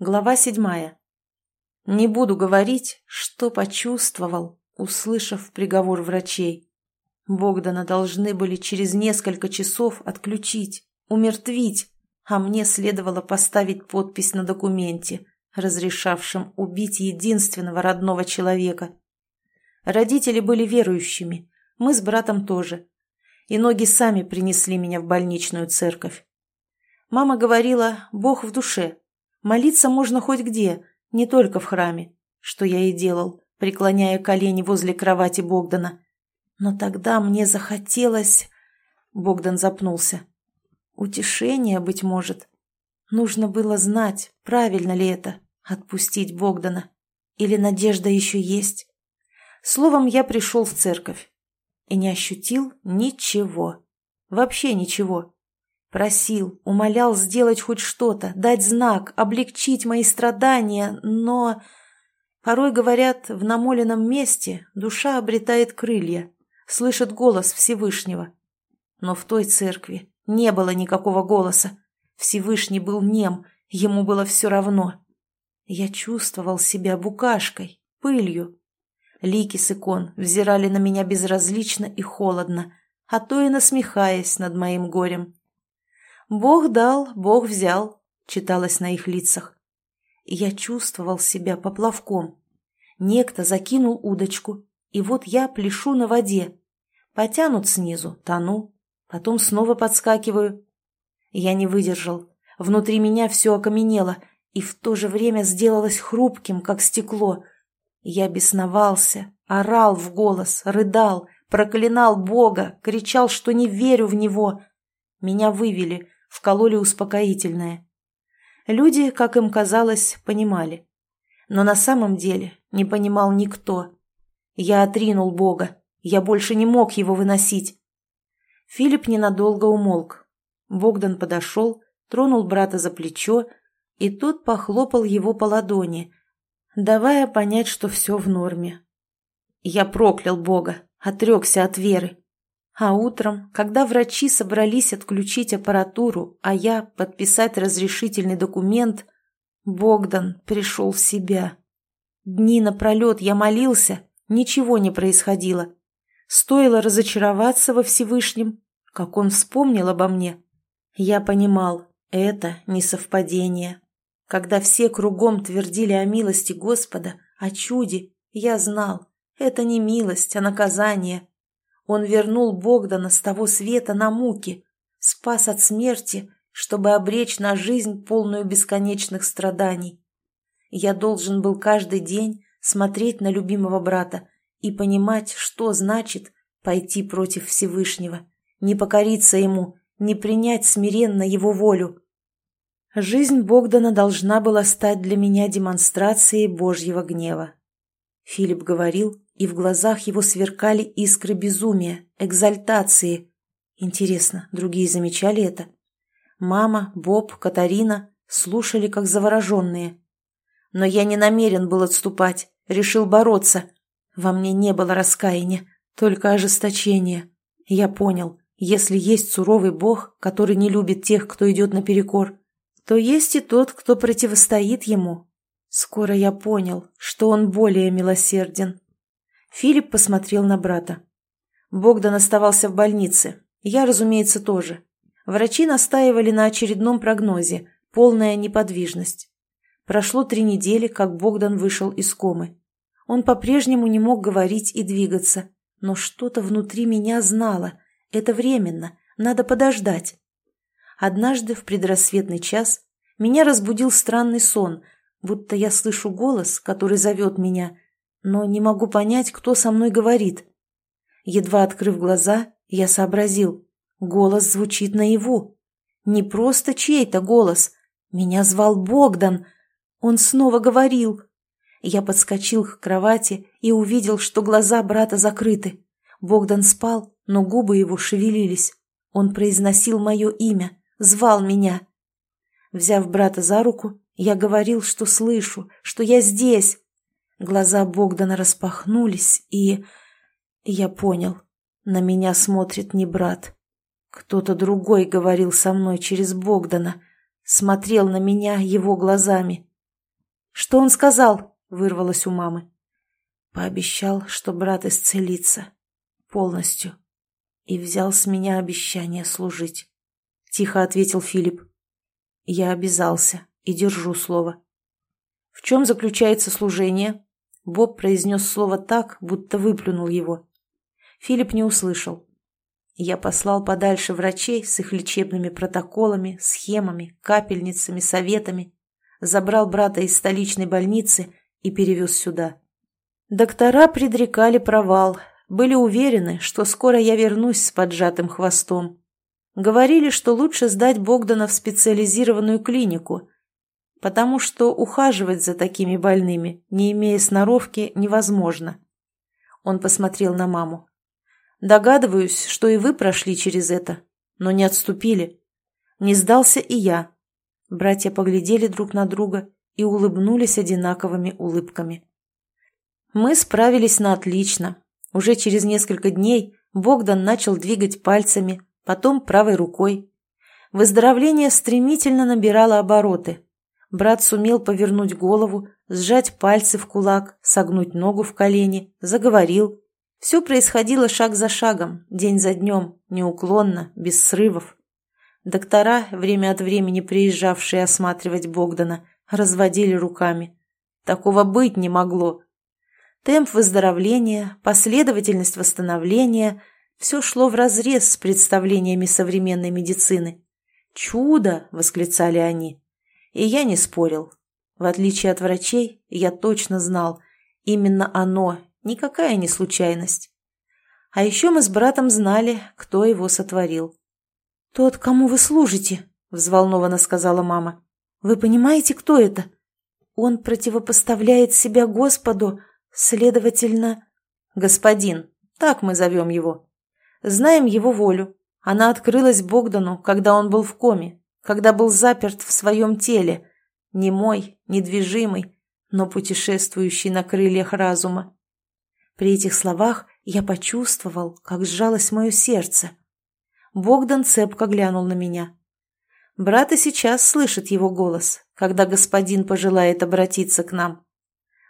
Глава седьмая. Не буду говорить, что почувствовал, услышав приговор врачей. Богдана должны были через несколько часов отключить, умертвить, а мне следовало поставить подпись на документе, разрешавшем убить единственного родного человека. Родители были верующими, мы с братом тоже. И ноги сами принесли меня в больничную церковь. Мама говорила, Бог в душе, Молиться можно хоть где, не только в храме, что я и делал, преклоняя колени возле кровати Богдана. Но тогда мне захотелось... Богдан запнулся. Утешение, быть может. Нужно было знать, правильно ли это, отпустить Богдана. Или надежда еще есть. Словом, я пришел в церковь и не ощутил ничего. Вообще ничего. Просил, умолял сделать хоть что-то, дать знак, облегчить мои страдания, но... Порой, говорят, в намоленном месте душа обретает крылья, слышит голос Всевышнего. Но в той церкви не было никакого голоса. Всевышний был нем, ему было все равно. Я чувствовал себя букашкой, пылью. Лики с икон взирали на меня безразлично и холодно, а то и насмехаясь над моим горем. «Бог дал, Бог взял», — читалось на их лицах. Я чувствовал себя поплавком. Некто закинул удочку, и вот я пляшу на воде. Потянут снизу, тону, потом снова подскакиваю. Я не выдержал. Внутри меня все окаменело, и в то же время сделалось хрупким, как стекло. Я бесновался, орал в голос, рыдал, проклинал Бога, кричал, что не верю в Него. Меня вывели, вкололи успокоительное. Люди, как им казалось, понимали. Но на самом деле не понимал никто. Я отринул Бога, я больше не мог его выносить. Филипп ненадолго умолк. Богдан подошел, тронул брата за плечо, и тот похлопал его по ладони, давая понять, что все в норме. Я проклял Бога, отрекся от веры. А утром, когда врачи собрались отключить аппаратуру, а я подписать разрешительный документ, Богдан пришел в себя. Дни напролет я молился, ничего не происходило. Стоило разочароваться во Всевышнем, как он вспомнил обо мне. Я понимал, это не совпадение. Когда все кругом твердили о милости Господа, о чуде, я знал, это не милость, а наказание. Он вернул Богдана с того света на муки, спас от смерти, чтобы обречь на жизнь, полную бесконечных страданий. Я должен был каждый день смотреть на любимого брата и понимать, что значит пойти против Всевышнего, не покориться ему, не принять смиренно его волю. Жизнь Богдана должна была стать для меня демонстрацией Божьего гнева. Филипп говорил, и в глазах его сверкали искры безумия, экзальтации. Интересно, другие замечали это? Мама, Боб, Катарина слушали, как завороженные. Но я не намерен был отступать, решил бороться. Во мне не было раскаяния, только ожесточение. Я понял, если есть суровый бог, который не любит тех, кто идет наперекор, то есть и тот, кто противостоит ему. Скоро я понял, что он более милосерден. Филипп посмотрел на брата. Богдан оставался в больнице. Я, разумеется, тоже. Врачи настаивали на очередном прогнозе. Полная неподвижность. Прошло три недели, как Богдан вышел из комы. Он по-прежнему не мог говорить и двигаться. Но что-то внутри меня знало. Это временно. Надо подождать. Однажды в предрассветный час меня разбудил странный сон, будто я слышу голос, который зовет меня – но не могу понять, кто со мной говорит. Едва открыв глаза, я сообразил. Голос звучит наяву. Не просто чей-то голос. Меня звал Богдан. Он снова говорил. Я подскочил к кровати и увидел, что глаза брата закрыты. Богдан спал, но губы его шевелились. Он произносил мое имя, звал меня. Взяв брата за руку, я говорил, что слышу, что я здесь, Глаза Богдана распахнулись, и... Я понял, на меня смотрит не брат. Кто-то другой говорил со мной через Богдана, смотрел на меня его глазами. «Что он сказал?» — вырвалось у мамы. Пообещал, что брат исцелится. Полностью. И взял с меня обещание служить. Тихо ответил Филипп. Я обязался и держу слово. В чем заключается служение? Боб произнес слово так, будто выплюнул его. Филипп не услышал. Я послал подальше врачей с их лечебными протоколами, схемами, капельницами, советами, забрал брата из столичной больницы и перевез сюда. Доктора предрекали провал, были уверены, что скоро я вернусь с поджатым хвостом. Говорили, что лучше сдать Богдана в специализированную клинику, потому что ухаживать за такими больными, не имея сноровки, невозможно. Он посмотрел на маму. Догадываюсь, что и вы прошли через это, но не отступили. Не сдался и я. Братья поглядели друг на друга и улыбнулись одинаковыми улыбками. Мы справились на отлично. Уже через несколько дней Богдан начал двигать пальцами, потом правой рукой. Выздоровление стремительно набирало обороты. Брат сумел повернуть голову, сжать пальцы в кулак, согнуть ногу в колени, заговорил, все происходило шаг за шагом, день за днем, неуклонно, без срывов. Доктора, время от времени приезжавшие осматривать Богдана, разводили руками. Такого быть не могло. Темп выздоровления, последовательность восстановления – все шло вразрез с представлениями современной медицины. «Чудо!» – восклицали они. И я не спорил. В отличие от врачей, я точно знал, именно оно Никакая не случайность. А еще мы с братом знали, кто его сотворил. «Тот, кому вы служите», — взволнованно сказала мама. «Вы понимаете, кто это? Он противопоставляет себя Господу, следовательно...» «Господин, так мы зовем его. Знаем его волю. Она открылась Богдану, когда он был в коме, когда был заперт в своем теле, немой, недвижимый, но путешествующий на крыльях разума. При этих словах я почувствовал, как сжалось мое сердце. Богдан цепко глянул на меня. Брат и сейчас слышит его голос, когда господин пожелает обратиться к нам.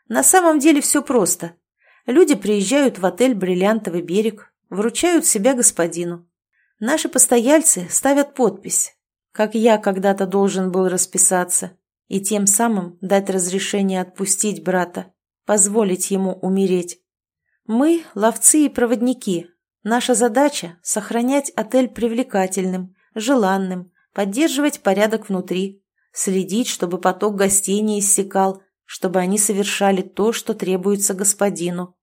На самом деле все просто. Люди приезжают в отель «Бриллиантовый берег», вручают себя господину. Наши постояльцы ставят подпись, как я когда-то должен был расписаться, и тем самым дать разрешение отпустить брата, позволить ему умереть. Мы – ловцы и проводники. Наша задача – сохранять отель привлекательным, желанным, поддерживать порядок внутри, следить, чтобы поток гостей не иссякал, чтобы они совершали то, что требуется господину.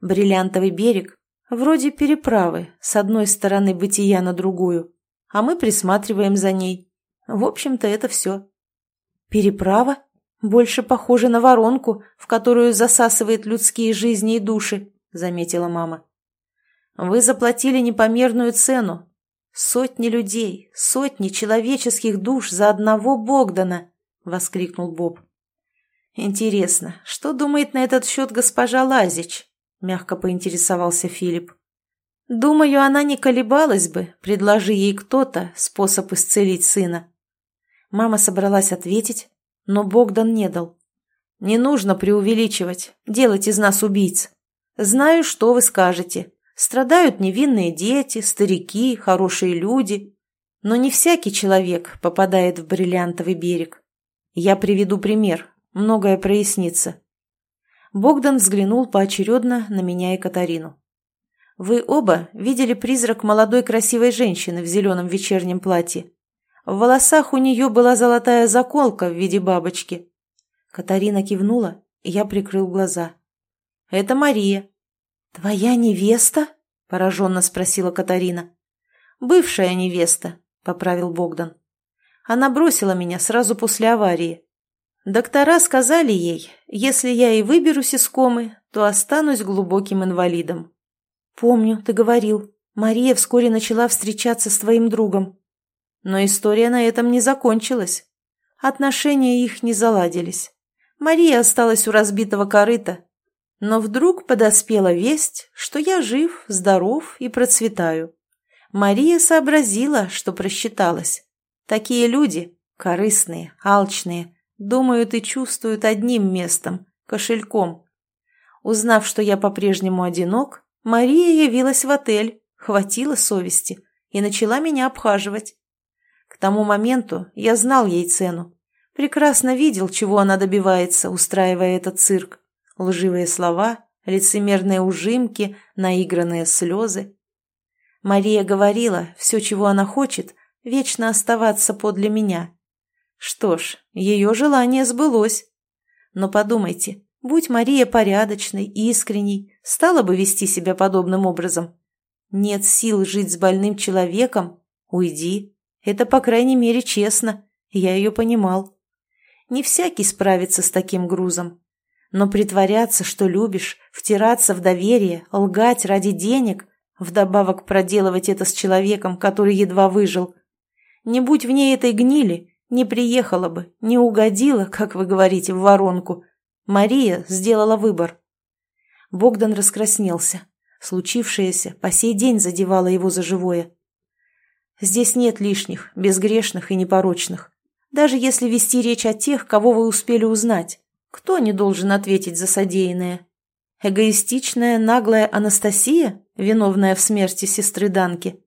Бриллиантовый берег – вроде переправы с одной стороны бытия на другую, а мы присматриваем за ней. В общем-то, это все. Переправа? «Больше похоже на воронку, в которую засасывает людские жизни и души», — заметила мама. «Вы заплатили непомерную цену. Сотни людей, сотни человеческих душ за одного Богдана», — воскликнул Боб. «Интересно, что думает на этот счет госпожа Лазич?» — мягко поинтересовался Филипп. «Думаю, она не колебалась бы, предложи ей кто-то способ исцелить сына». Мама собралась ответить, но Богдан не дал. «Не нужно преувеличивать, делать из нас убийц. Знаю, что вы скажете. Страдают невинные дети, старики, хорошие люди. Но не всякий человек попадает в бриллиантовый берег. Я приведу пример, многое прояснится». Богдан взглянул поочередно на меня и Катарину. «Вы оба видели призрак молодой красивой женщины в зеленом вечернем платье. В волосах у нее была золотая заколка в виде бабочки. Катарина кивнула, и я прикрыл глаза. «Это Мария». «Твоя невеста?» – пораженно спросила Катарина. «Бывшая невеста», – поправил Богдан. «Она бросила меня сразу после аварии. Доктора сказали ей, если я и выберусь из комы, то останусь глубоким инвалидом». «Помню, ты говорил. Мария вскоре начала встречаться с твоим другом», но история на этом не закончилась. Отношения их не заладились. Мария осталась у разбитого корыта. Но вдруг подоспела весть, что я жив, здоров и процветаю. Мария сообразила, что просчиталась. Такие люди, корыстные, алчные, думают и чувствуют одним местом – кошельком. Узнав, что я по-прежнему одинок, Мария явилась в отель, хватило совести и начала меня обхаживать. К тому моменту я знал ей цену. Прекрасно видел, чего она добивается, устраивая этот цирк. Лживые слова, лицемерные ужимки, наигранные слезы. Мария говорила, все, чего она хочет, вечно оставаться подле меня. Что ж, ее желание сбылось. Но подумайте, будь Мария порядочной, искренней, стала бы вести себя подобным образом. Нет сил жить с больным человеком? Уйди. Это, по крайней мере, честно. Я ее понимал. Не всякий справится с таким грузом. Но притворяться, что любишь, втираться в доверие, лгать ради денег, вдобавок проделывать это с человеком, который едва выжил. Не будь в ней этой гнили, не приехала бы, не угодила, как вы говорите, в воронку. Мария сделала выбор. Богдан раскраснелся. Случившееся по сей день задевало его за живое. Здесь нет лишних, безгрешных и непорочных. Даже если вести речь о тех, кого вы успели узнать. Кто не должен ответить за содеянное? Эгоистичная, наглая Анастасия, виновная в смерти сестры Данки?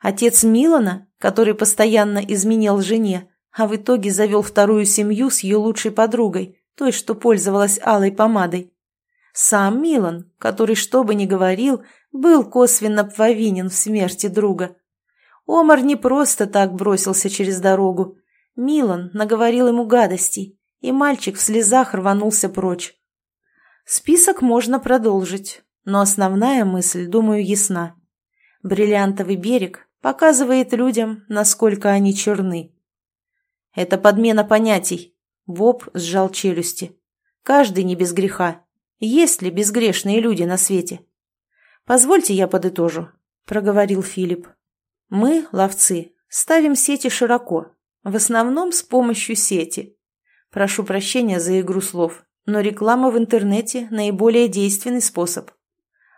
Отец Милана, который постоянно изменял жене, а в итоге завел вторую семью с ее лучшей подругой, той, что пользовалась алой помадой? Сам Милан, который, что бы ни говорил, был косвенно повинен в смерти друга. Омар не просто так бросился через дорогу. Милан наговорил ему гадостей, и мальчик в слезах рванулся прочь. Список можно продолжить, но основная мысль, думаю, ясна. Бриллиантовый берег показывает людям, насколько они черны. Это подмена понятий. Боб сжал челюсти. Каждый не без греха. Есть ли безгрешные люди на свете? Позвольте я подытожу, проговорил Филипп. Мы, ловцы, ставим сети широко, в основном с помощью сети. Прошу прощения за игру слов, но реклама в интернете – наиболее действенный способ.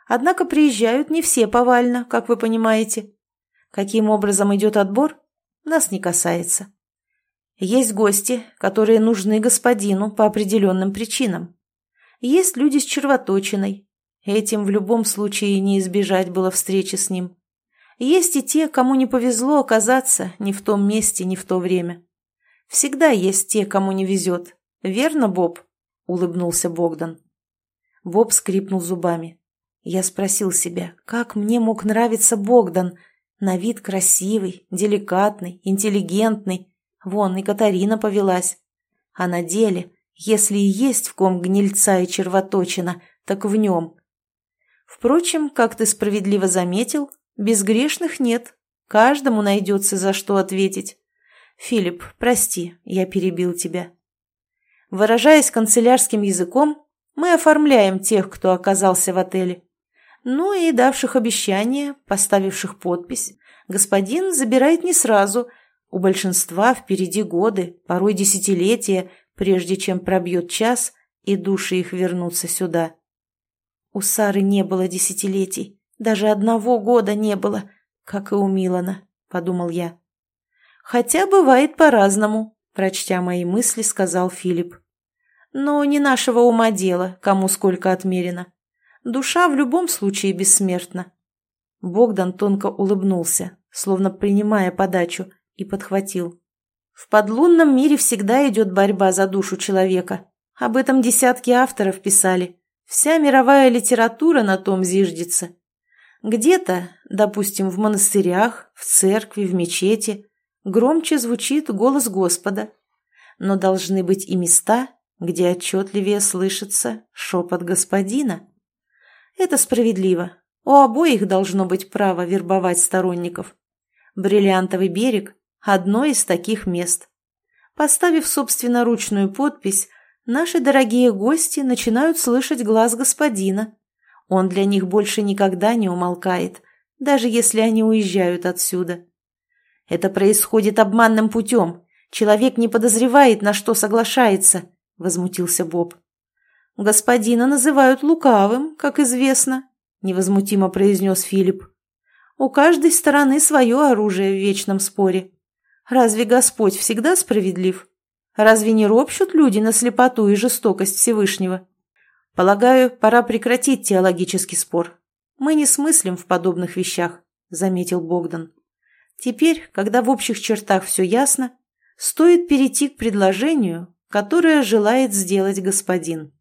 Однако приезжают не все повально, как вы понимаете. Каким образом идет отбор, нас не касается. Есть гости, которые нужны господину по определенным причинам. Есть люди с червоточиной. Этим в любом случае не избежать было встречи с ним. Есть и те, кому не повезло оказаться ни в том месте, ни в то время. Всегда есть те, кому не везет. Верно, Боб? Улыбнулся Богдан. Боб скрипнул зубами. Я спросил себя, как мне мог нравиться Богдан? На вид красивый, деликатный, интеллигентный. Вон, и Катарина повелась. А на деле если и есть в ком гнильца и червоточина, так в нем. Впрочем, как ты справедливо заметил, безгрешных нет. Каждому найдется за что ответить. Филипп, прости, я перебил тебя. Выражаясь канцелярским языком, мы оформляем тех, кто оказался в отеле. Ну и давших обещание, поставивших подпись, господин забирает не сразу. У большинства впереди годы, порой десятилетия, прежде чем пробьет час и души их вернутся сюда. У Сары не было десятилетий, даже одного года не было, как и у Милана, подумал я. Хотя бывает по-разному, прочтя мои мысли, сказал Филипп. Но не нашего ума дело, кому сколько отмерено. Душа в любом случае бессмертна. Богдан тонко улыбнулся, словно принимая подачу, и подхватил. В подлунном мире всегда идет борьба за душу человека. Об этом десятки авторов писали. Вся мировая литература на том зиждется. Где-то, допустим, в монастырях, в церкви, в мечети, громче звучит голос Господа. Но должны быть и места, где отчетливее слышится шепот Господина. Это справедливо. У обоих должно быть право вербовать сторонников. Бриллиантовый берег одно из таких мест. Поставив собственноручную подпись, наши дорогие гости начинают слышать глаз господина. Он для них больше никогда не умолкает, даже если они уезжают отсюда. Это происходит обманным путем. Человек не подозревает, на что соглашается, — возмутился Боб. «Господина называют лукавым, как известно», — невозмутимо произнес Филипп. «У каждой стороны свое оружие в вечном споре. Разве Господь всегда справедлив? Разве не ропщут люди на слепоту и жестокость Всевышнего? Полагаю, пора прекратить теологический спор. Мы не смыслим в подобных вещах, заметил Богдан. Теперь, когда в общих чертах все ясно, стоит перейти к предложению, которое желает сделать господин.